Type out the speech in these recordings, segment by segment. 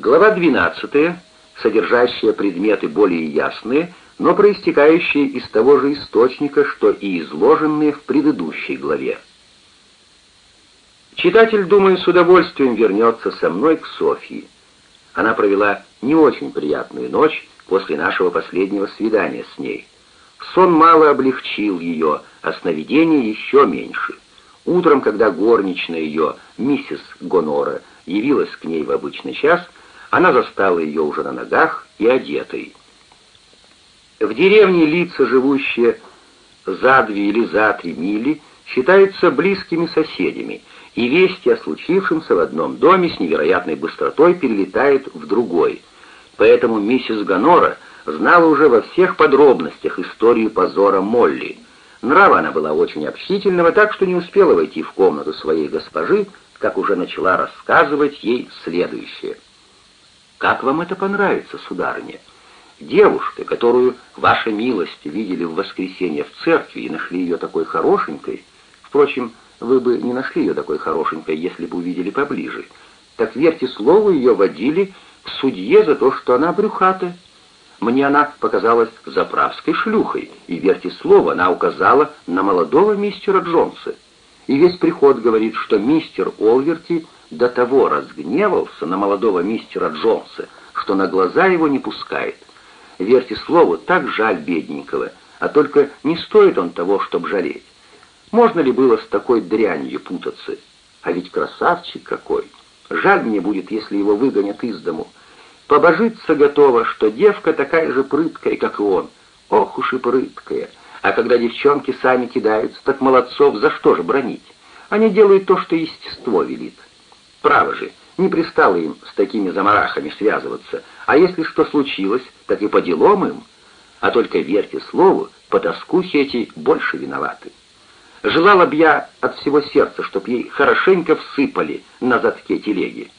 Глава 12, содержащая предметы более ясные, но проистекающие из того же источника, что и изложенные в предыдущей главе. Читатель, думаю, с удовольствием вернется со мной к Софье. Она провела не очень приятную ночь после нашего последнего свидания с ней. Сон мало облегчил ее, а сновидение еще меньше. Утром, когда горничная ее, миссис Гонора, явилась к ней в обычный час, она застала ее уже на ногах и одетой. В деревне лица, живущие за две или за три мили, считаются близкими соседями, и вести о случившемся в одном доме с невероятной быстротой перелетают в другой. Поэтому миссис Гонора знала уже во всех подробностях историю позора Молли. Нрава она была очень общительного, так что не успела войти в комнату своей госпожи, как уже начала рассказывать ей следующее. «Как вам это понравится, сударыня?» Девушка, которую ваша милость видели в воскресенье в церкви и нашли ее такой хорошенькой, впрочем, вы бы не нашли ее такой хорошенькой, если бы увидели поближе, так верьте слову, ее водили к судье за то, что она брюхата. Мне она показалась заправской шлюхой, и, верьте слову, она указала на молодого мистера Джонса. И весь приход говорит, что мистер Олверти до того разгневался на молодого мистера Джонса, что на глаза его не пускает. Верьте слову, так жаль бедненького, а только не стоит он того, чтобы жалеть. Можно ли было с такой дрянью путаться? А ведь красавчик какой! Жаль мне будет, если его выгонят из дому. Побожиться готова, что девка такая же прыткая, как и он. Ох уж и прыткая! А когда девчонки сами кидаются, так молодцов за что же бронить? Они делают то, что естество велит. Право же, не пристало им с такими замарахами связываться, а если что случилось, так и по делам им. А только верьте слову, потаскухи эти больше виноваты. Желала б я от всего сердца, чтоб ей хорошенько всыпали на задке телеги.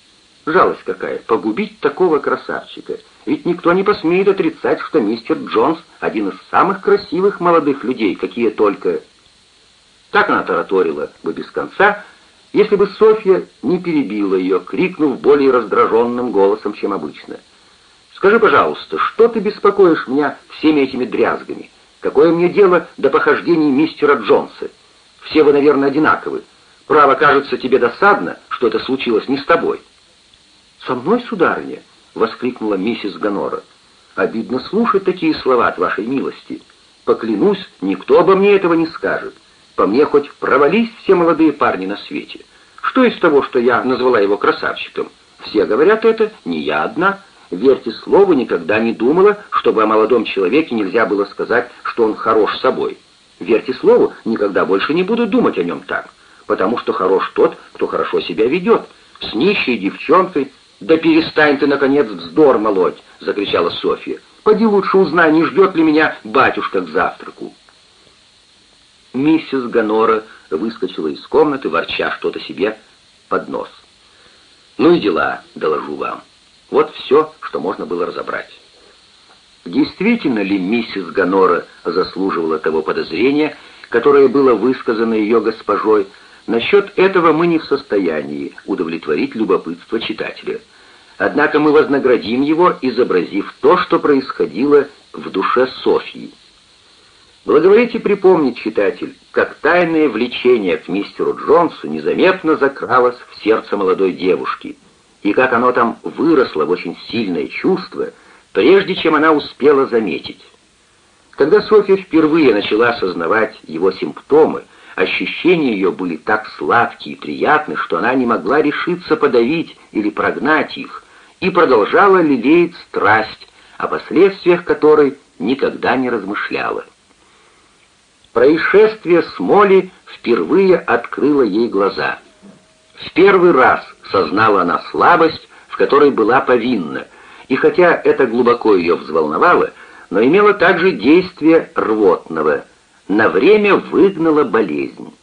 Жалость какая, погубить такого красавчика. Ведь никто не посмеет отрицать, что мистер Джонс один из самых красивых молодых людей, какие только... Так она тараторила бы без конца, если бы Софья не перебила ее, крикнув более раздраженным голосом, чем обычно. «Скажи, пожалуйста, что ты беспокоишь меня всеми этими дрязгами? Какое мне дело до похождений мистера Джонса? Все вы, наверное, одинаковы. Право, кажется тебе досадно, что это случилось не с тобой». «Со мной, сударыня?» — воскликнула миссис Гонора. «Обидно слушать такие слова от вашей милости. Поклянусь, никто обо мне этого не скажет». По мне хоть провались все молодые парни на свете. Что из того, что я назвала его красавчиком? Все говорят это, не я одна. Верьте слову, никогда не думала, чтобы о молодом человеке нельзя было сказать, что он хорош собой. Верьте слову, никогда больше не буду думать о нем так, потому что хорош тот, кто хорошо себя ведет. С нищей девчонкой... «Да перестань ты, наконец, вздор молоть!» — закричала Софья. «Поди лучше узнай, не ждет ли меня батюшка к завтраку». Миссис Гонора выскочила из комнаты, ворча что-то себе под нос. «Ну и дела, доложу вам. Вот все, что можно было разобрать». Действительно ли миссис Гонора заслуживала того подозрения, которое было высказано ее госпожой, насчет этого мы не в состоянии удовлетворить любопытство читателя. Однако мы вознаградим его, изобразив то, что происходило в душе Софьи. Благоволите припомнить, читатель, как тайное влечение к мистеру Джонсу незаметно закралось в сердце молодой девушки, и как оно там выросло в очень сильное чувство, прежде чем она успела заметить. Когда Софья впервые начала осознавать его симптомы, ощущения ее были так сладкие и приятны, что она не могла решиться подавить или прогнать их, и продолжала лелеять страсть, о последствиях которой никогда не размышляла. Происшествие с Молли впервые открыло ей глаза. В первый раз сознала она слабость, в которой была повинна, и хотя это глубоко ее взволновало, но имело также действие рвотного, на время выгнало болезнь.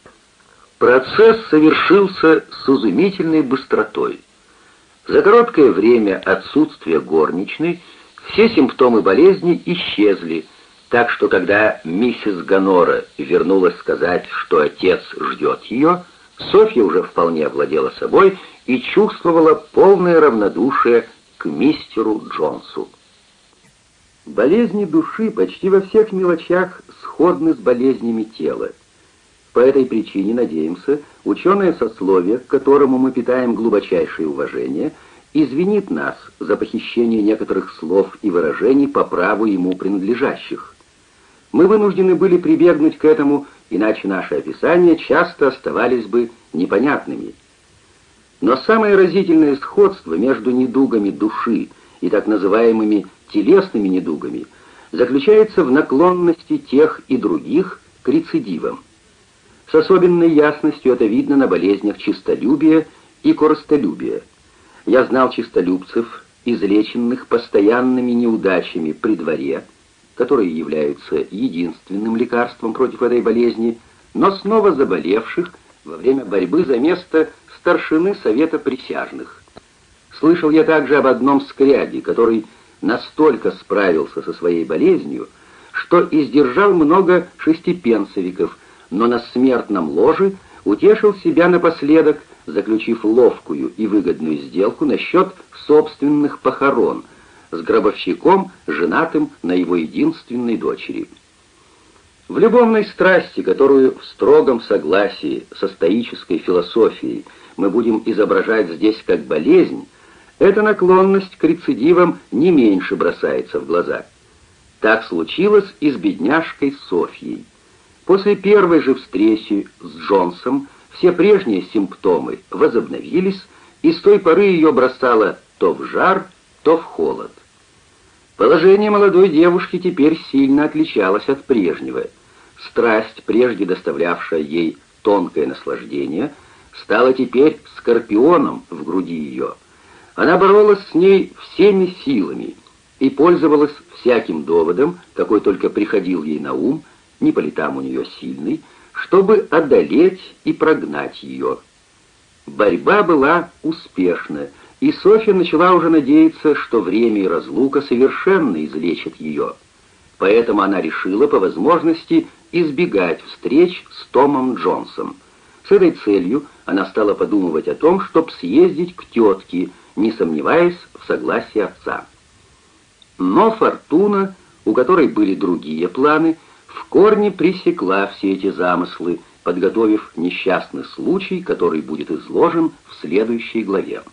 Процесс совершился с изумительной быстротой. За короткое время отсутствия горничной все симптомы болезни исчезли, так что когда миссис Гонора вернулась сказать, что отец ждет ее, Софья уже вполне овладела собой и чувствовала полное равнодушие к мистеру Джонсу. Болезни души почти во всех мелочах сходны с болезнями тела. По этой причине, надеемся, ученое сословие, к которому мы питаем глубочайшее уважение, извинит нас за похищение некоторых слов и выражений по праву ему принадлежащих. Мы вынуждены были прибегнуть к этому, иначе наши описания часто оставались бы непонятными. Но самое разительное сходство между недугами души и так называемыми телесными недугами заключается в наклонности тех и других к рецидивам. С особенной ясностью это видно на болезнях чистолюбия и коростолюбия. Я знал чистолюбцев, излеченных постоянными неудачами при дворе, которые являются единственным лекарством против этой болезни, но снова заболевших во время борьбы за место старшины Совета Присяжных. Слышал я также об одном скряге, который настолько справился со своей болезнью, что издержал много шестипенсовиков, но на смертном ложе утешил себя напоследок, заключив ловкую и выгодную сделку насчет собственных похорон с гробовщиком, женатым на его единственной дочери. В любовной страсти, которую в строгом согласии со стоической философией мы будем изображать здесь как болезнь, эта наклонность к рецидивам не меньше бросается в глаза. Так случилось и с бедняжкой Софьей. После первой же встречи с Джонсом все прежние симптомы возобновились, и с той поры ее бросало то в жар, то в холод. Положение молодой девушки теперь сильно отличалось от прежнего. Страсть, прежде доставлявшая ей тонкое наслаждение, стала теперь скорпионом в груди ее — она боролась с ней всеми силами и пользовалась всяким доводом, какой только приходил ей на ум, не по летам у нее сильный, чтобы одолеть и прогнать ее. Борьба была успешна, и Софья начала уже надеяться, что время и разлука совершенно излечат ее. Поэтому она решила по возможности избегать встреч с Томом Джонсом. С этой целью она стала подумывать о том, чтобы съездить к тетке, не сомневаясь в согласии отца. Но Фортуна, у которой были другие планы, в корне пресекла все эти замыслы, подготовив несчастный случай, который будет изложен в следующей главе.